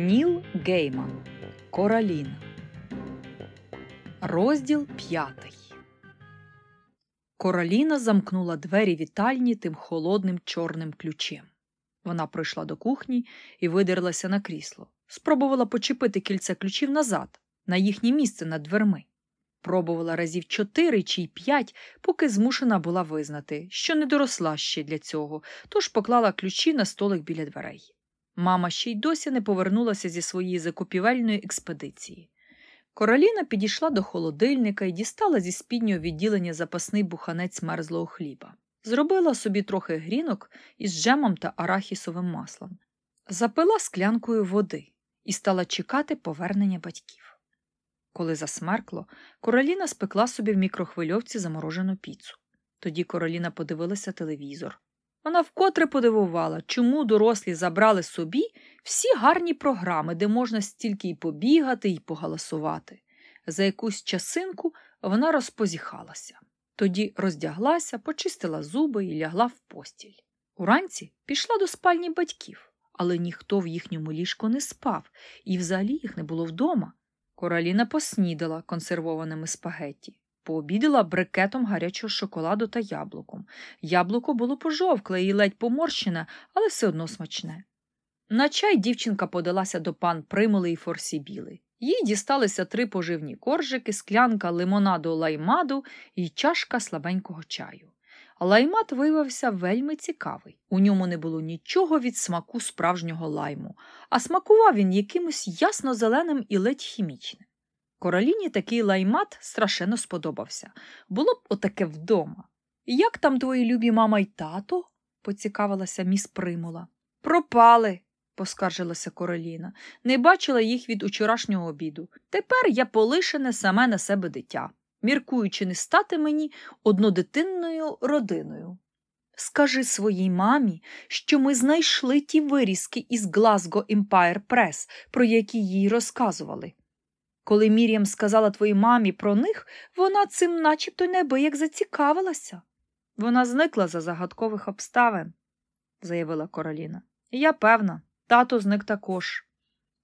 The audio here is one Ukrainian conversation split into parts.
Ніл Гейман Кораліна. Розділ п'ятий. Кораліна замкнула двері вітальні тим холодним чорним ключем. Вона пройшла до кухні і видерлася на крісло. Спробувала почепити кільце ключів назад, на їхнє місце над дверми. Пробувала разів чотири чи й п'ять, поки змушена була визнати, що не доросла ще для цього, тож поклала ключі на столик біля дверей. Мама ще й досі не повернулася зі своєї закупівельної експедиції. Короліна підійшла до холодильника і дістала зі спіднього відділення запасний буханець мерзлого хліба. Зробила собі трохи грінок із джемом та арахісовим маслом, запила склянкою води і стала чекати повернення батьків. Коли засмеркло, Короліна спекла собі в мікрохвильовці заморожену піцу. Тоді Короліна подивилася телевізор. Вона вкотре подивувала, чому дорослі забрали собі всі гарні програми, де можна стільки й побігати, й погаласувати. За якусь часинку вона розпозіхалася. Тоді роздяглася, почистила зуби і лягла в постіль. Уранці пішла до спальні батьків, але ніхто в їхньому ліжку не спав, і взагалі їх не було вдома. Кораліна поснідала консервованими спагетті, пообідала брикетом гарячого шоколаду та яблуком. Яблуко було пожовкле і ледь поморщене, але все одно смачне. На чай дівчинка подалася до пан Примули і Форсібіли. Їй дісталися три поживні коржики, склянка лимонаду лаймаду і чашка слабенького чаю. Лаймат виявився вельми цікавий. У ньому не було нічого від смаку справжнього лайму, а смакував він якимось ясно зеленим і ледь хімічним. Короліні такий лаймат страшенно сподобався. Було б отаке вдома. Як там твої любі мама й тато? поцікавилася міс Примула. Пропали, поскаржилася Короліна. Не бачила їх від учорашнього обіду. Тепер я полишене саме на себе дитя, міркуючи не стати мені однодитинною родиною. Скажи своїй мамі, що ми знайшли ті вирізки із Glasgow Empire Press, про які їй розказували. Коли Мір'ям сказала твоїй мамі про них, вона цим начебто неабияк зацікавилася. Вона зникла за загадкових обставин, заявила Кораліна. Я певна, тато зник також.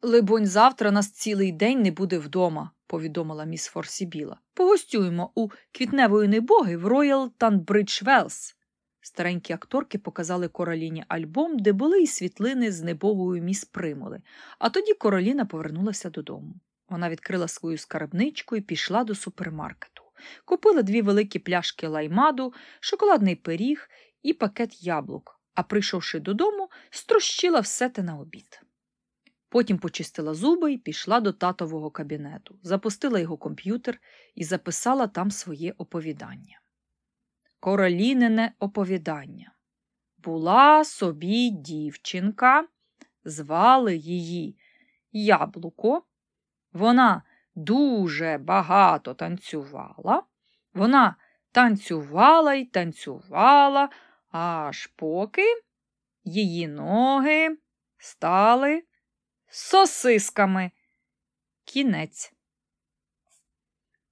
Либонь, завтра нас цілий день не буде вдома, повідомила міс Форсібіла. Погостюємо у квітневої небоги в Роял Танбридж Велс. Старенькі акторки показали Кораліні альбом, де були і світлини з небогою міс Примули, а тоді Короліна повернулася додому. Вона відкрила свою скарбничку і пішла до супермаркету. Купила дві великі пляшки лаймаду, шоколадний пиріг і пакет яблук, а прийшовши додому, строщила все те на обід. Потім почистила зуби і пішла до татового кабінету, запустила його комп'ютер і записала там своє оповідання. Королінене оповідання. Була собі дівчинка, звали її Яблуко. Вона дуже багато танцювала. Вона танцювала й танцювала, аж поки її ноги стали сосисками. Кінець.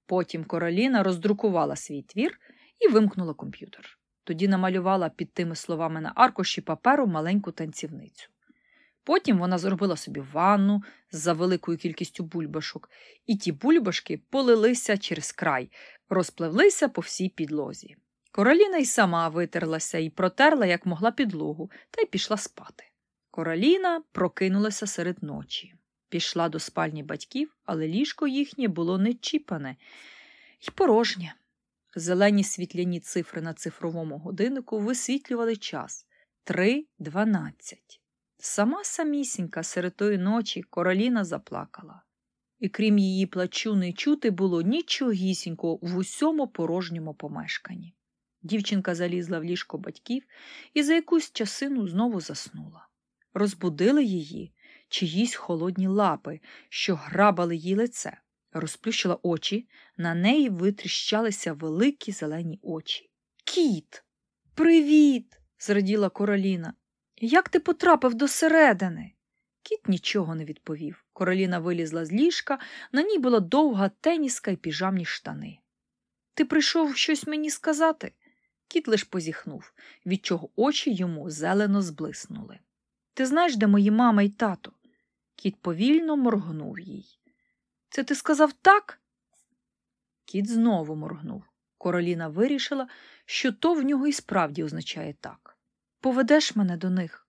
Потім Короліна роздрукувала свій твір і вимкнула комп'ютер. Тоді намалювала під тими словами на аркуші паперу маленьку танцівницю. Потім вона зробила собі ванну за великою кількістю бульбашок, і ті бульбашки полилися через край, розпливлися по всій підлозі. Короліна й сама витерлася і протерла, як могла підлогу, та й пішла спати. Короліна прокинулася серед ночі. Пішла до спальні батьків, але ліжко їхнє було не чіпане й порожнє. Зелені світляні цифри на цифровому годиннику висвітлювали час три дванадцять. Сама самісінька серед тої ночі короліна заплакала, і крім її плачу, не чути було нічогісінького в усьому порожньому помешканні. Дівчинка залізла в ліжко батьків і за якусь часину знову заснула. Розбудили її чиїсь холодні лапи, що грабали їй лице, розплющила очі, на неї витріщалися великі зелені очі. Кіт! Привіт! зраділа короліна. Як ти потрапив до середини? Кіт нічого не відповів. Короліна вилізла з ліжка, на ній була довга теніска й піжамні штани. Ти прийшов щось мені сказати? Кіт лиш позіхнув, від чого очі йому зелено зблиснули. Ти знаєш, де мої мама й тато? Кіт повільно моргнув їй. Це ти сказав так? Кіт знову моргнув. Короліна вирішила, що то в нього і справді означає так. Поведеш мене до них.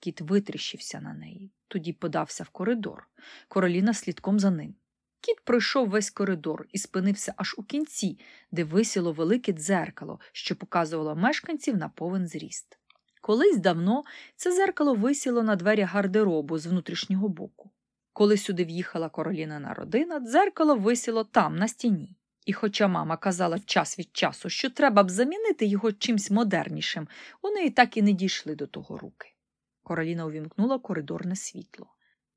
Кіт витріщився на неї, тоді подався в коридор. Короліна слідком за ним. Кіт пройшов весь коридор і спинився аж у кінці, де висіло велике дзеркало, що показувало мешканців на повен зріст. Колись давно це дзеркало висіло на дверях гардеробу з внутрішнього боку. Коли сюди в'їхала королінина родина, дзеркало висіло там, на стіні. І хоча мама казала час від часу, що треба б замінити його чимсь модернішим, у неї так і не дійшли до того руки. Короліна увімкнула коридорне світло.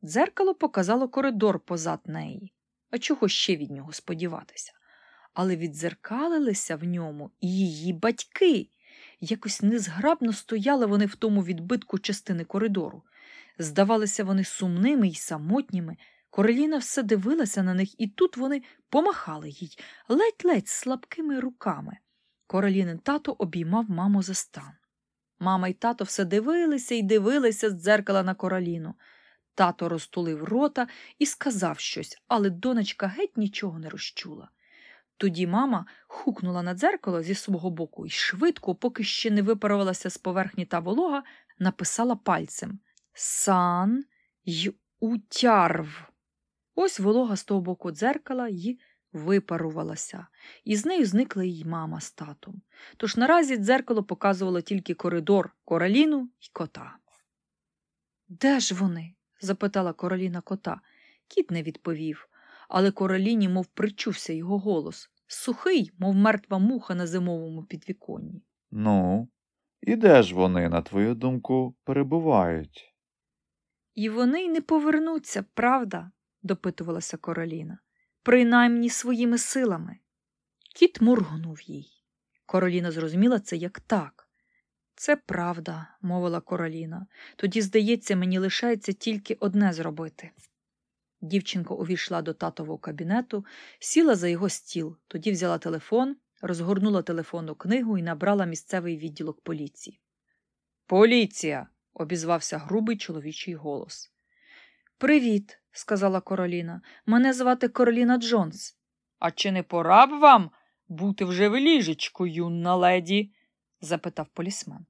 Дзеркало показало коридор позад неї. А чого ще від нього сподіватися? Але відзеркалилися в ньому і її батьки. Якось незграбно стояли вони в тому відбитку частини коридору. Здавалися вони сумними й самотніми. Короліна все дивилася на них, і тут вони помахали їй ледь-ледь слабкими руками. Королінин тато обіймав маму за стан. Мама й тато все дивилися і дивилися з дзеркала на короліну. Тато розтулив рота і сказав щось, але донечка геть нічого не розчула. Тоді мама хукнула на дзеркало зі свого боку і швидко, поки ще не випарувалася з поверхні та волога, написала пальцем Сан й утярв. Ось волога з того боку дзеркала й випарувалася, і з нею зникла їй мама з татом. Тож наразі дзеркало показувало тільки коридор, короліну й кота. Де ж вони? запитала короліна кота. Кіт не відповів, але короліні, мов причувся його голос сухий, мов мертва муха на зимовому підвіконні. Ну, і де ж вони, на твою думку, перебувають? І вони й не повернуться, правда? Допитувалася короліна. Принаймні своїми силами. Кіт моргнув їй. Короліна зрозуміла це як так. Це правда, мовила короліна. Тоді, здається, мені лишається тільки одне зробити. Дівчинка увійшла до татового кабінету, сіла за його стіл, тоді взяла телефон, розгорнула телефонну книгу і набрала місцевий відділок поліції. Поліція. обізвався грубий чоловічий голос. Привіт, сказала Короліна. Мене звати Короліна Джонс. А чи не пора б вам бути вже в ліжечку, юна леді? запитав полісмен.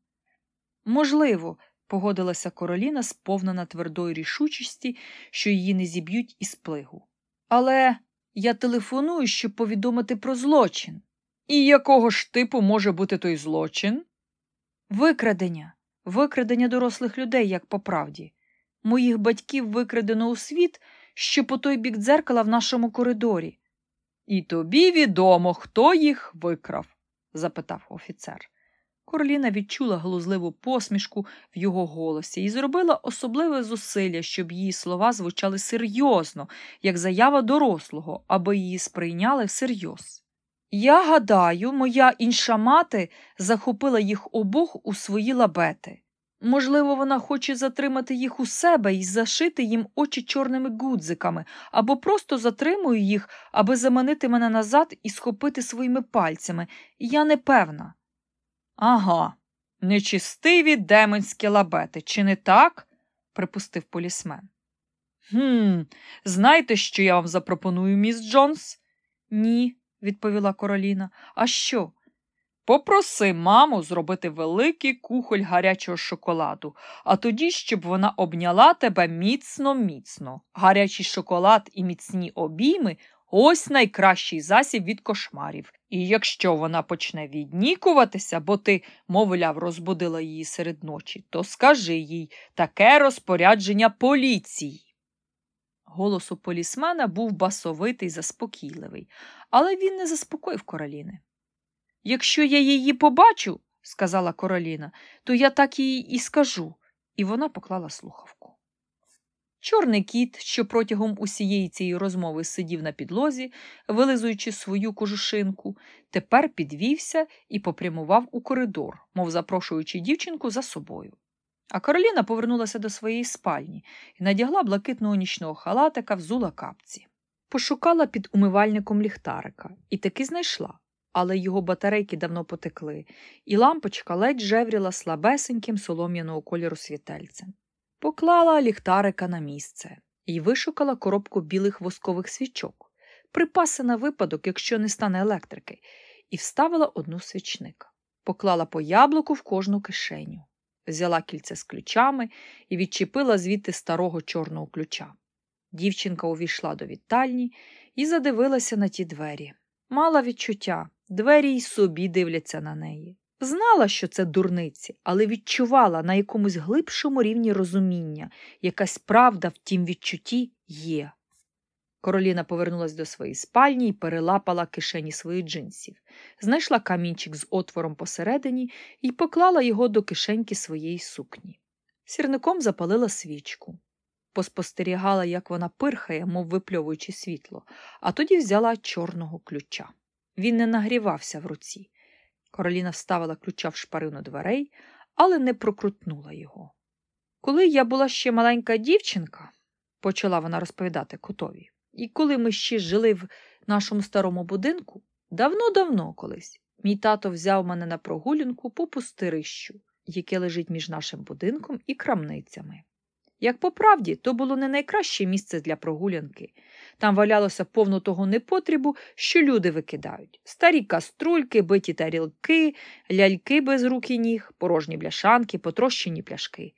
Можливо, погодилася Короліна, сповнена твердої рішучості, що її не зіб'ють із плигу. Але я телефоную, щоб повідомити про злочин. І якого ж типу може бути той злочин? Викрадення, викрадення дорослих людей, як по правді. Моїх батьків викрадено у світ, що по той бік дзеркала в нашому коридорі. І тобі відомо, хто їх викрав? запитав офіцер. Короліна відчула глузливу посмішку в його голосі і зробила особливе зусилля, щоб її слова звучали серйозно, як заява дорослого, аби її сприйняли всерйоз. Я гадаю, моя інша мати захопила їх обох у свої лабети. Можливо, вона хоче затримати їх у себе і зашити їм очі чорними гудзиками, або просто затримую їх, аби заманити мене назад і схопити своїми пальцями. Я не певна. Ага, нечистиві демонські лабети, чи не так? припустив полісмен. «Хм, знаєте, що я вам запропоную, міс Джонс? Ні, відповіла Короліна. А що? Попроси маму зробити великий кухоль гарячого шоколаду, а тоді, щоб вона обняла тебе міцно міцно. Гарячий шоколад і міцні обійми ось найкращий засіб від кошмарів. І якщо вона почне віднікуватися, бо ти, мовляв, розбудила її серед ночі, то скажи їй таке розпорядження поліції. Голос у полісмена був басовитий, заспокійливий, але він не заспокоїв Короліни. Якщо я її побачу, сказала Короліна, то я так їй і скажу, і вона поклала слухавку. Чорний кіт, що протягом усієї цієї розмови сидів на підлозі, вилизуючи свою кожушинку, тепер підвівся і попрямував у коридор, мов запрошуючи дівчинку за собою. А Кароліна повернулася до своєї спальні і надягла блакитного нічного халатика, взула капці. Пошукала під умивальником ліхтарика і таки знайшла, але його батарейки давно потекли, і лампочка ледь жевріла слабесеньким солом'яного кольору світельцем. Поклала ліхтарика на місце і вишукала коробку білих воскових свічок, припаси на випадок, якщо не стане електрики, і вставила одну свічника. Поклала по яблуку в кожну кишеню, взяла кільце з ключами і відчепила звідти старого чорного ключа. Дівчинка увійшла до вітальні і задивилася на ті двері. Мала відчуття, двері й собі дивляться на неї. Знала, що це дурниці, але відчувала на якомусь глибшому рівні розуміння, якась правда в тім відчутті є. Короліна повернулась до своєї спальні і перелапала кишені своїх джинсів, знайшла камінчик з отвором посередині і поклала його до кишеньки своєї сукні. Сірником запалила свічку, поспостерігала, як вона пирхає, мов випльовуючи світло, а тоді взяла чорного ключа. Він не нагрівався в руці. Короліна вставила ключа в шпарину дверей, але не прокрутнула його. Коли я була ще маленька дівчинка, почала вона розповідати котові, і коли ми ще жили в нашому старому будинку, давно-давно колись, мій тато взяв мене на прогулянку по пустирищу, яке лежить між нашим будинком і крамницями. Як по правді, то було не найкраще місце для прогулянки. Там валялося повно того непотрібу, що люди викидають старі каструльки, биті тарілки, ляльки без рук і ніг, порожні бляшанки, потрощені пляшки.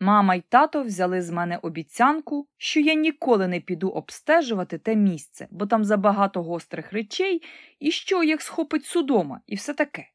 Мама й тато взяли з мене обіцянку, що я ніколи не піду обстежувати те місце, бо там забагато гострих речей, і що їх схопить судома, і все таке.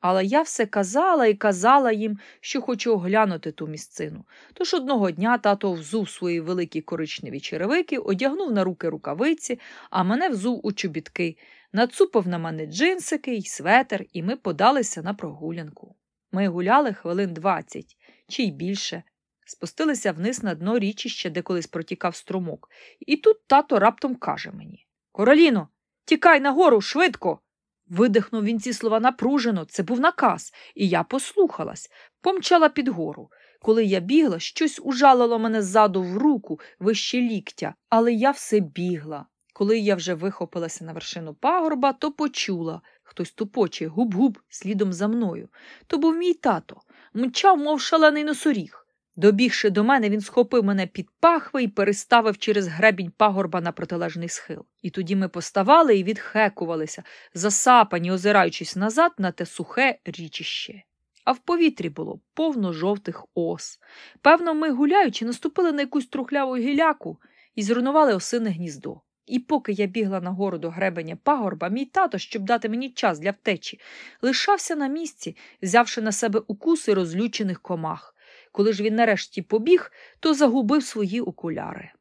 Але я все казала і казала їм, що хочу оглянути ту місцину. Тож одного дня тато взув свої великі коричневі черевики, одягнув на руки рукавиці, а мене взув у чобітки, нацупав на мене джинсики й светер, і ми подалися на прогулянку. Ми гуляли хвилин двадцять чи й більше. Спустилися вниз на дно річища, де колись протікав струмок, і тут тато раптом каже мені Короліно, тікай нагору швидко. Видихнув він ці слова напружено, це був наказ, і я послухалась, помчала під гору. Коли я бігла, щось ужалило мене ззаду в руку вище ліктя, але я все бігла. Коли я вже вихопилася на вершину пагорба, то почула хтось тупоче, губ-губ слідом за мною. То був мій тато, мчав, мов шалений носоріг. Добігши до мене, він схопив мене під пахви і переставив через гребінь пагорба на протилежний схил. І тоді ми поставали і відхекувалися, засапані, озираючись назад на те сухе річище. А в повітрі було повно жовтих ос. Певно, ми, гуляючи, наступили на якусь трухляву гіляку і зруйнували осине гніздо. І поки я бігла нагору до гребеня пагорба, мій тато, щоб дати мені час для втечі, лишався на місці, взявши на себе укуси розлючених комах. Коли ж він нарешті побіг, то загубив свої окуляри.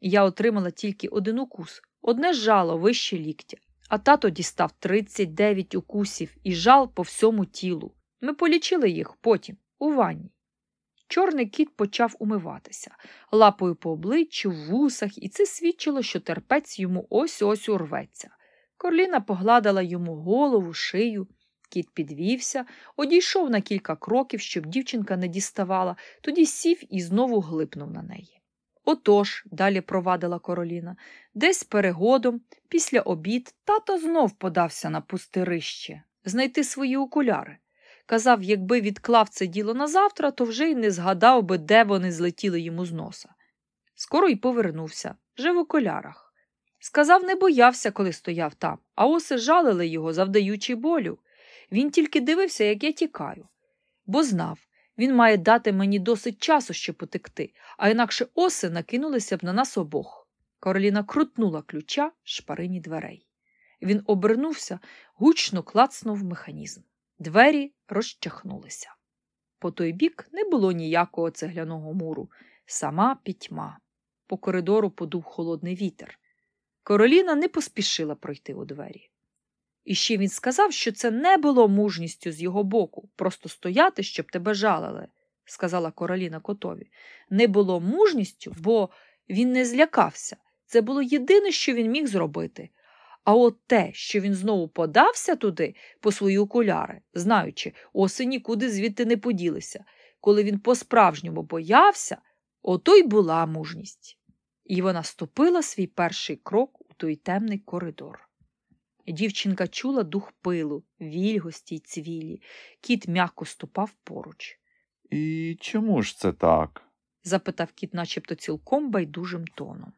Я отримала тільки один укус, одне жало вище ліктя, а тато дістав 39 укусів і жал по всьому тілу. Ми полічили їх потім, у ванні. Чорний кіт почав умиватися, лапою по обличчю, в вусах, і це свідчило, що терпець йому ось ось урветься. Корліна погладила йому голову, шию. Кіт підвівся, одійшов на кілька кроків, щоб дівчинка не діставала, тоді сів і знову глипнув на неї. Отож, далі провадила Короліна, десь перегодом, після обід, тато знов подався на пустирище знайти свої окуляри. Казав, якби відклав це діло на завтра, то вже й не згадав би, де вони злетіли йому з носа. Скоро й повернувся, вже в окулярах. Сказав, не боявся, коли стояв там, а оси жалили його, завдаючи болю. Він тільки дивився, як я тікаю, бо знав, він має дати мені досить часу, щоб потекти, а інакше оси накинулися б на нас обох. Кароліна крутнула ключа шпарині дверей. Він обернувся, гучно клацнув механізм. Двері розчахнулися. По той бік не було ніякого цегляного муру, сама пітьма. По коридору подув холодний вітер. Короліна не поспішила пройти у двері. І ще він сказав, що це не було мужністю з його боку, просто стояти, щоб тебе жалили, сказала Короліна котові. Не було мужністю, бо він не злякався. Це було єдине, що він міг зробити. А от те, що він знову подався туди по свої окуляри, знаючи, оси нікуди звідти не поділися. Коли він по-справжньому боявся, ото й була мужність. І вона ступила свій перший крок у той темний коридор. Дівчинка чула дух пилу, вільгості й цвілі. Кіт м'яко ступав поруч. І чому ж це так? запитав кіт, начебто цілком байдужим тоном.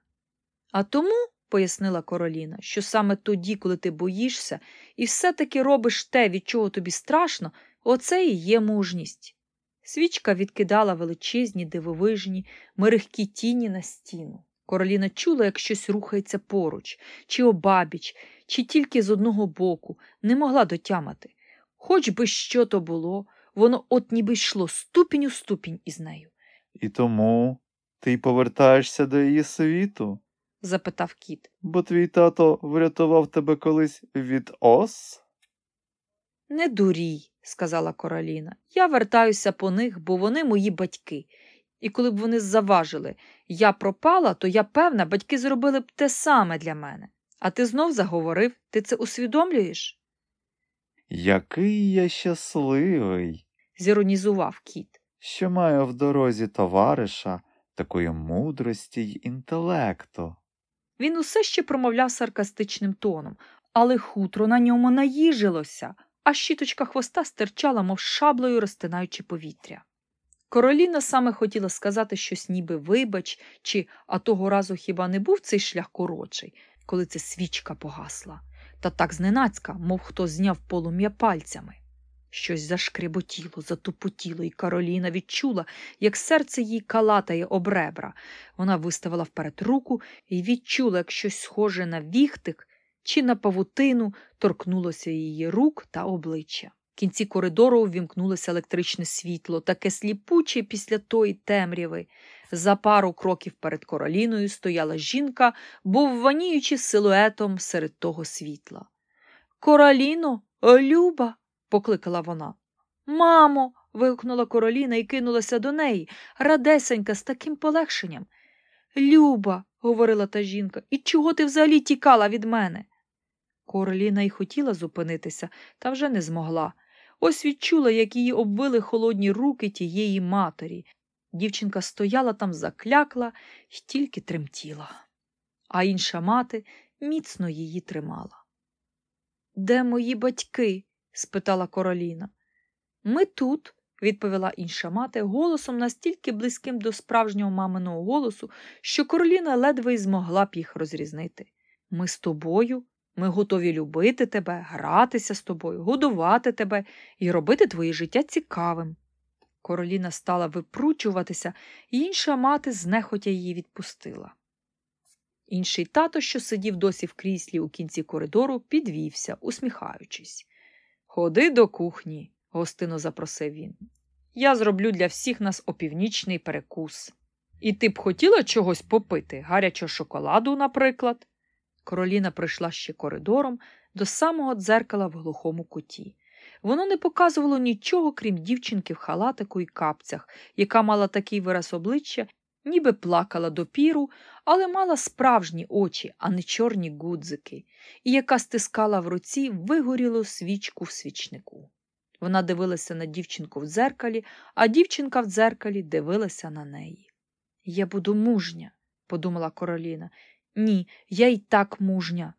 А тому, пояснила Короліна, що саме тоді, коли ти боїшся, і все-таки робиш те, від чого тобі страшно, оце і є мужність. Свічка відкидала величезні, дивовижні, мерехкі тіні на стіну. Короліна чула, як щось рухається поруч, чи обабіч, чи тільки з одного боку, не могла дотямати. Хоч би що то було, воно от ніби йшло ступінь у ступінь із нею. І тому ти повертаєшся до її світу, запитав кіт. бо твій тато врятував тебе колись від ос? Не дурій, сказала Короліна. Я вертаюся по них, бо вони мої батьки. І коли б вони заважили, я пропала, то я певна, батьки зробили б те саме для мене. А ти знов заговорив, ти це усвідомлюєш? Який я щасливий, зіронізував кіт. що маю в дорозі товариша такої мудрості й інтелекту. Він усе ще промовляв саркастичним тоном, але хутро на ньому наїжилося, а щіточка хвоста стирчала, мов шаблею, розтинаючи повітря. Короліна саме хотіла сказати щось ніби вибач, чи а того разу хіба не був цей шлях коротший, коли ця свічка погасла, та так зненацька, мов хто зняв полум'я пальцями. Щось зашкріботіло, затупотіло, і Кароліна відчула, як серце їй калатає об ребра. Вона виставила вперед руку і відчула, як щось схоже на віхтик чи на павутину торкнулося її рук та обличчя. В кінці коридору ввімкнулося електричне світло, таке сліпуче після тої темряви. За пару кроків перед короліною стояла жінка, був ваніючи силуетом серед того світла. Короліно, Люба. покликала вона. Мамо. вигукнула короліна і кинулася до неї, радесенька, з таким полегшенням. Люба, говорила та жінка, і чого ти взагалі тікала від мене? Короліна й хотіла зупинитися, та вже не змогла. Ось відчула, як її обвили холодні руки тієї матері. Дівчинка стояла там, заклякла й тільки тремтіла, а інша мати міцно її тримала. Де мої батьки? спитала Короліна. Ми тут, відповіла інша мати, голосом настільки близьким до справжнього маминого голосу, що Короліна ледве й змогла б їх розрізнити. Ми з тобою, ми готові любити тебе, гратися з тобою, годувати тебе і робити твоє життя цікавим. Короліна стала випручуватися, і інша мати знехотя її відпустила. Інший тато, що сидів досі в кріслі у кінці коридору, підвівся, усміхаючись. Ходи до кухні, гостино запросив він. Я зроблю для всіх нас опівнічний перекус. І ти б хотіла чогось попити, гарячого шоколаду, наприклад? Короліна прийшла ще коридором до самого дзеркала в глухому куті. Воно не показувало нічого, крім дівчинки в халатику і капцях, яка мала такий вираз обличчя, ніби плакала допіру, але мала справжні очі, а не чорні гудзики, і яка стискала в руці вигорілу свічку в свічнику. Вона дивилася на дівчинку в дзеркалі, а дівчинка в дзеркалі дивилася на неї. Я буду мужня, подумала Короліна. Ні, я й так мужня.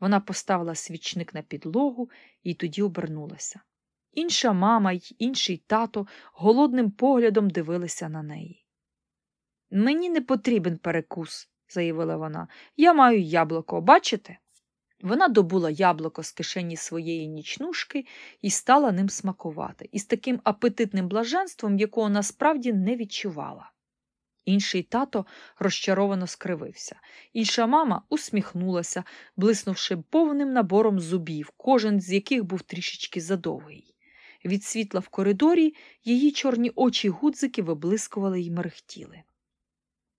Вона поставила свічник на підлогу і тоді обернулася. Інша мама й інший тато голодним поглядом дивилися на неї. Мені не потрібен перекус, заявила вона. Я маю яблуко, бачите? Вона добула яблуко з кишені своєї нічнушки і стала ним смакувати, із таким апетитним блаженством, якого насправді не відчувала. Інший тато розчаровано скривився. Інша мама усміхнулася, блиснувши повним набором зубів, кожен з яких був трішечки задовгий. Від світла в коридорі її чорні очі гудзики виблискували й мерехтіли.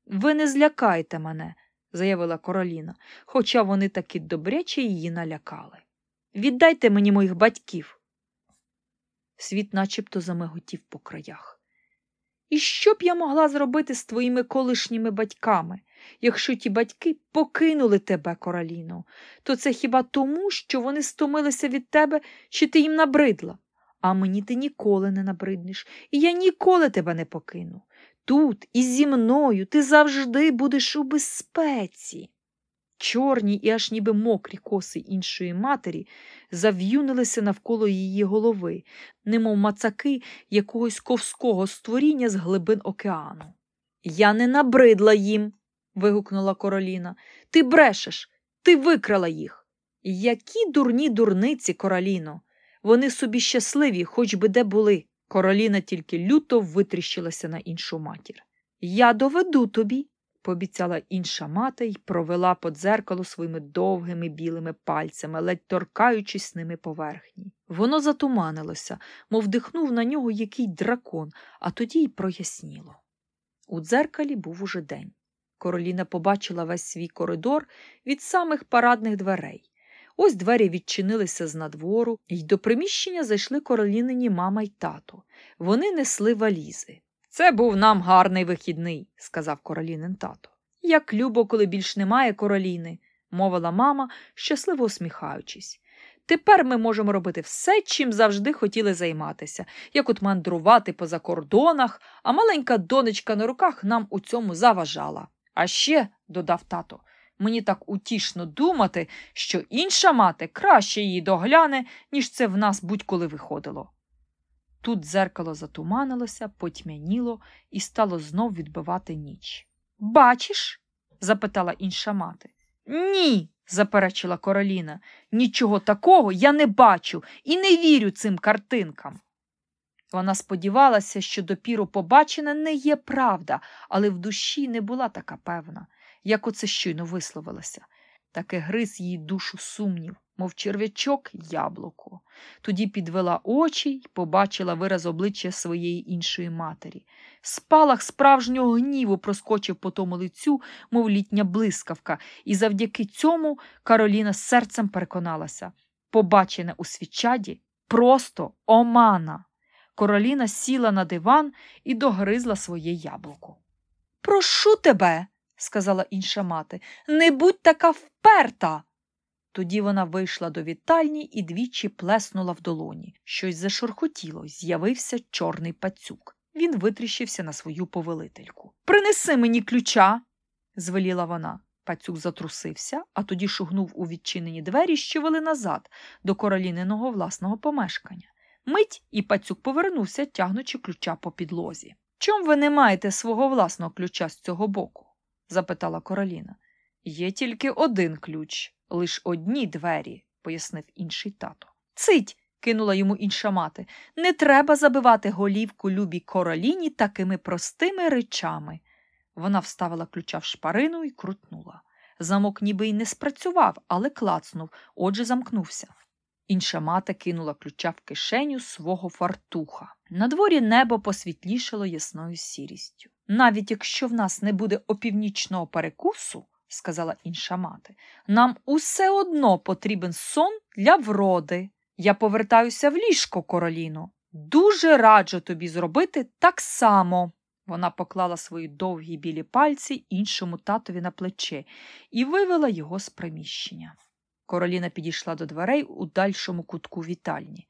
Ви не злякайте мене, заявила Короліна, хоча вони таки добряче її налякали. Віддайте мені моїх батьків. Світ начебто замиготів по краях. І що б я могла зробити з твоїми колишніми батьками, якщо ті батьки покинули тебе, Короліно, то це хіба тому, що вони стомилися від тебе, чи ти їм набридла? А мені ти ніколи не набриднеш, і я ніколи тебе не покину. Тут і зі мною ти завжди будеш у безпеці. Чорні і аж ніби мокрі коси іншої матері зав'юнилися навколо її голови, немов мацаки якогось ковського створіння з глибин океану. Я не набридла їм. вигукнула Короліна. Ти брешеш, ти викрала їх. Які дурні дурниці, Короліно. Вони собі щасливі, хоч би де були. Короліна тільки люто витріщилася на іншу матір. Я доведу тобі, пообіцяла інша мати й провела по дзеркалу своїми довгими білими пальцями, ледь торкаючись ними поверхні. Воно затуманилося, мов дихнув на нього який дракон, а тоді й проясніло. У дзеркалі був уже день. Короліна побачила весь свій коридор від самих парадних дверей. Ось двері відчинилися з надвору, і до приміщення зайшли королінині мама й тато. Вони несли валізи. Це був нам гарний вихідний, сказав королінин тато. Як любо, коли більш немає короліни, мовила мама, щасливо усміхаючись. Тепер ми можемо робити все, чим завжди хотіли займатися, як от мандрувати по закордонах, а маленька донечка на руках нам у цьому заважала. А ще, додав тато, мені так утішно думати, що інша мати краще її догляне, ніж це в нас будь-коли виходило. Тут дзеркало затуманилося, потьмяніло і стало знов відбивати ніч. Бачиш? запитала інша мати. Ні, заперечила Короліна. Нічого такого я не бачу і не вірю цим картинкам. Вона сподівалася, що допіру побачене не є правда, але в душі не була така певна, як оце щойно висловилася. Таке гриз її душу сумнів, мов черв'ячок яблуко. Тоді підвела очі й побачила вираз обличчя своєї іншої матері. Спалах справжнього гніву проскочив по тому лицю, мов літня блискавка, і завдяки цьому Кароліна серцем переконалася побачене у свічаді просто омана. Короліна сіла на диван і догризла своє яблуко. Прошу тебе, сказала інша мати, не будь така вперта. Тоді вона вийшла до вітальні і двічі плеснула в долоні. Щось зашурхотіло, з'явився чорний пацюк. Він витріщився на свою повелительку. Принеси мені ключа, звеліла вона. Пацюк затрусився, а тоді шугнув у відчинені двері, що вели назад, до короліниного власного помешкання. Мить і пацюк повернувся, тягнучи ключа по підлозі. Чом ви не маєте свого власного ключа з цього боку? запитала Короліна. Є тільки один ключ, лиш одні двері, пояснив інший тато. Цить. кинула йому інша мати. Не треба забивати голівку любій короліні такими простими речами. Вона вставила ключа в шпарину і крутнула. Замок ніби й не спрацював, але клацнув, отже замкнувся. Інша мати кинула ключа в кишеню свого фартуха. На дворі небо посвітлішало ясною сірістю. Навіть якщо в нас не буде опівнічного перекусу, сказала інша мати, нам усе одно потрібен сон для вроди. Я повертаюся в ліжко, короліно. Дуже раджу тобі зробити так само. Вона поклала свої довгі білі пальці іншому татові на плече і вивела його з приміщення. Короліна підійшла до дверей у дальшому кутку вітальні.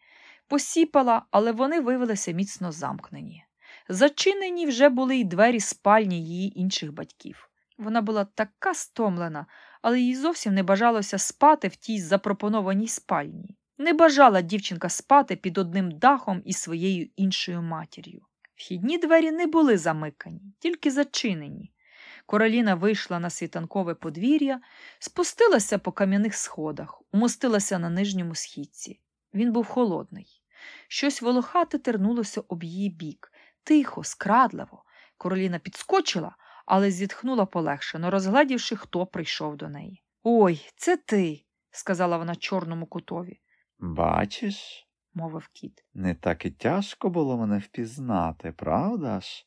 Посіпала, але вони виявилися міцно замкнені. Зачинені вже були й двері спальні її інших батьків. Вона була така стомлена, але їй зовсім не бажалося спати в тій запропонованій спальні. Не бажала дівчинка спати під одним дахом із своєю іншою матір'ю. Вхідні двері не були замикані, тільки зачинені. Короліна вийшла на світанкове подвір'я, спустилася по кам'яних сходах, умостилася на нижньому східці. Він був холодний. Щось волохате тернулося об її бік, тихо, скрадливо. Короліна підскочила, але зітхнула полегшено, розгледівши, хто прийшов до неї. Ой, це ти, сказала вона чорному кутові. Бачиш, мовив кіт. не так і тяжко було мене впізнати, правда ж?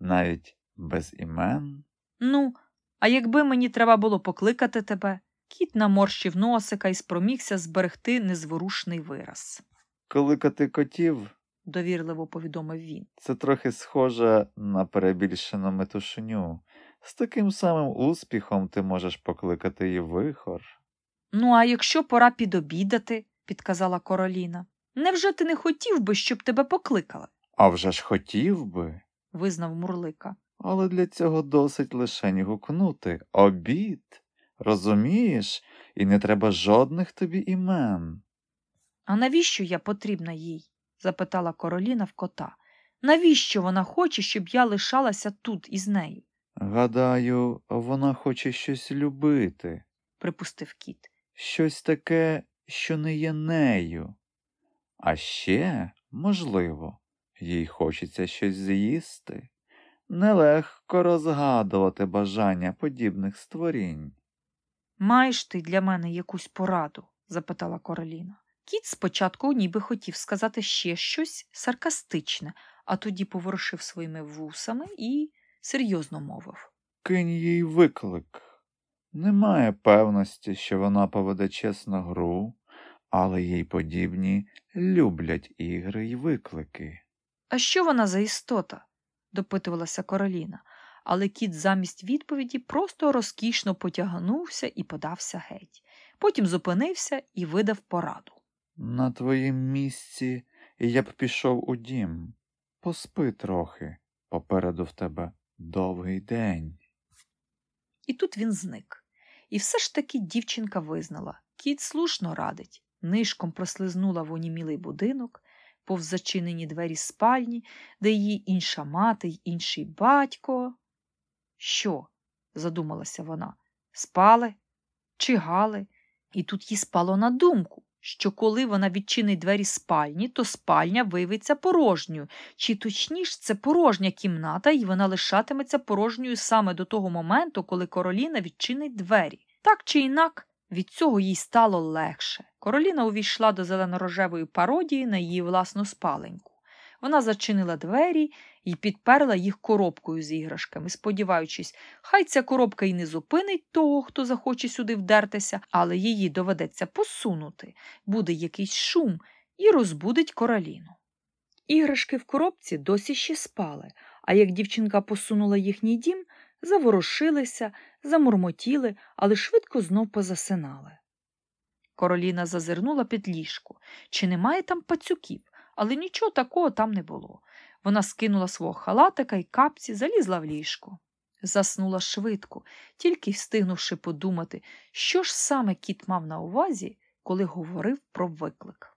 Навіть без імен. Ну, а якби мені треба було покликати тебе, кіт наморщив носика і спромігся зберегти незворушний вираз, Кликати котів довірливо повідомив він. це трохи схоже на перебільшену метушню. З таким самим успіхом ти можеш покликати і вихор. Ну, а якщо пора підобідати, підказала Короліна. Невже ти не хотів би, щоб тебе покликали? А вже ж хотів би. визнав Мурлика. Але для цього досить лишень гукнути обід. Розумієш, і не треба жодних тобі імен. А навіщо я потрібна їй? Запитала Короліна в кота. Навіщо вона хоче, щоб я лишалася тут із нею? Гадаю, вона хоче щось любити, припустив кіт. щось таке, що не є нею. А ще, можливо, їй хочеться щось з'їсти. Нелегко розгадувати бажання подібних створінь. Маєш ти для мене якусь пораду? запитала Короліна. Кіт спочатку ніби хотів сказати ще щось саркастичне, а тоді поворушив своїми вусами і серйозно мовив. Кинь їй виклик. Немає певності, що вона поведе чесну гру, але їй подібні люблять ігри й виклики. А що вона за істота? допитувалася Короліна, але кіт замість відповіді просто розкішно потягнувся і подався геть. Потім зупинився і видав пораду. На твоїм місці я б пішов у дім. Поспи трохи, попереду в тебе довгий день. І тут він зник. І все ж таки дівчинка визнала кіт слушно радить, нишком прослизнула в онімілий будинок, повз зачинені двері спальні, де її інша мати й інший батько. Що? задумалася вона. Спали, чигали, і тут їй спало на думку, що коли вона відчинить двері спальні, то спальня виявиться порожньою, чи точніше це порожня кімната, і вона лишатиметься порожньою саме до того моменту, коли Короліна відчинить двері. Так чи інак, від цього їй стало легше. Короліна увійшла до зеленорожевої пародії на її власну спаленьку. Вона зачинила двері і підперла їх коробкою з іграшками, сподіваючись, хай ця коробка й не зупинить того, хто захоче сюди вдертися, але її доведеться посунути, буде якийсь шум і розбудить короліну. Іграшки в коробці досі ще спали, а як дівчинка посунула їхній дім, заворушилися, замурмотіли, але швидко знов позасинали. Короліна зазирнула під ліжко. Чи немає там пацюків, але нічого такого там не було. Вона скинула свого халатика і капці, залізла в ліжко. Заснула швидко, тільки встигнувши подумати, що ж саме кіт мав на увазі, коли говорив про виклик.